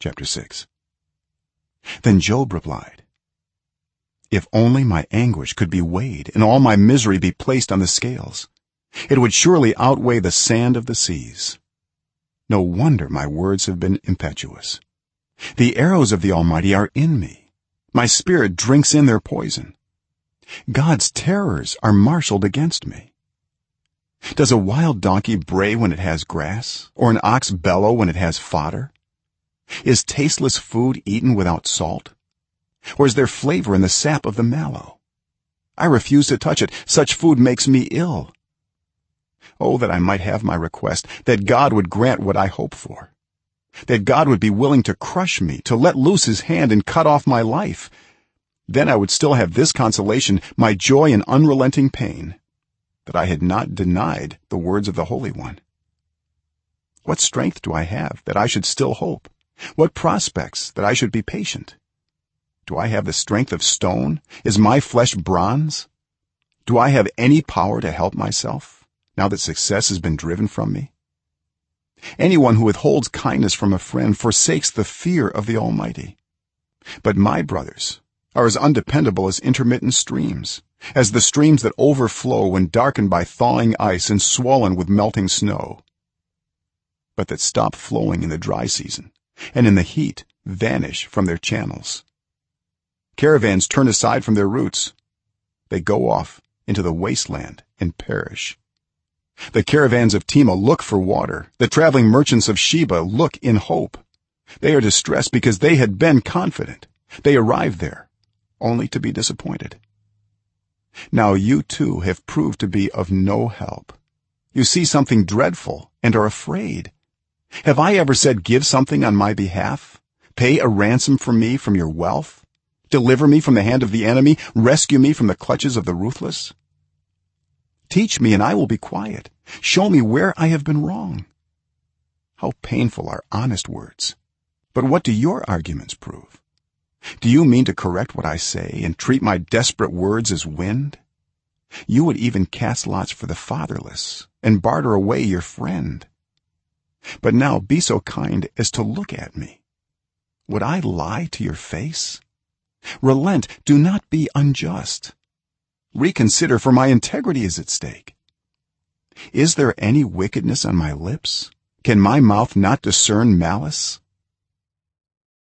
chapter 6 then job replied if only my anguish could be weighed and all my misery be placed on the scales it would surely outweigh the sand of the seas. No wonder my words have been impetuous. The arrows of the almighty are in me. My spirit drinks in their poison. God's terrors are marshaled against me. Does a wild donkey bray when it has grass or an ox bellow when it has fodder is tasteless food eaten without salt? Or is there flavor in the sap of the mallow? I refuse to touch it. Such food makes me ill. Oh that i might have my request that god would grant what i hope for. That god would be willing to crush me to let loose his hand and cut off my life. Then i would still have this consolation my joy in unrelenting pain that i had not denied the words of the holy one. What strength do i have that i should still hope what prospects that i should be patient? Do i have the strength of stone? Is my flesh bronze? Do i have any power to help myself now that success has been driven from me? Anyone who withholds kindness from a friend forsakes the fear of the almighty. But my brothers are as undependable as intermittent streams as the streams that overflow when darkened by thawing ice and swollen with melting snow but that stop flowing in the dry season and in the heat vanish from their channels. Caravans turn aside from their routes they go off into the wasteland and perish. The caravans of tema look for water. The traveling merchants of sheba look in hope. They are distressed because they had been confident. They arrive there only to be disappointed. Now you too have proved to be of no help. You see something dreadful and are afraid have i ever said give something on my behalf? Pay a ransom for me from your wealth? Deliver me from the hand of the enemy? Rescue me from the clutches of the ruthless? Teach me and i will be quiet. Show me where i have been wrong. How painful are honest words. But what do your arguments prove? Do you mean to correct what i say and treat my desperate words as wind? You would even cast lots for the fatherless and barter away your friend but now be so kind as to look at me. Would i lie to your face? Relent. Do not be unjust. Reconsider for my integrity is at stake. Is there any wickedness on my lips? Can my mouth not discern malice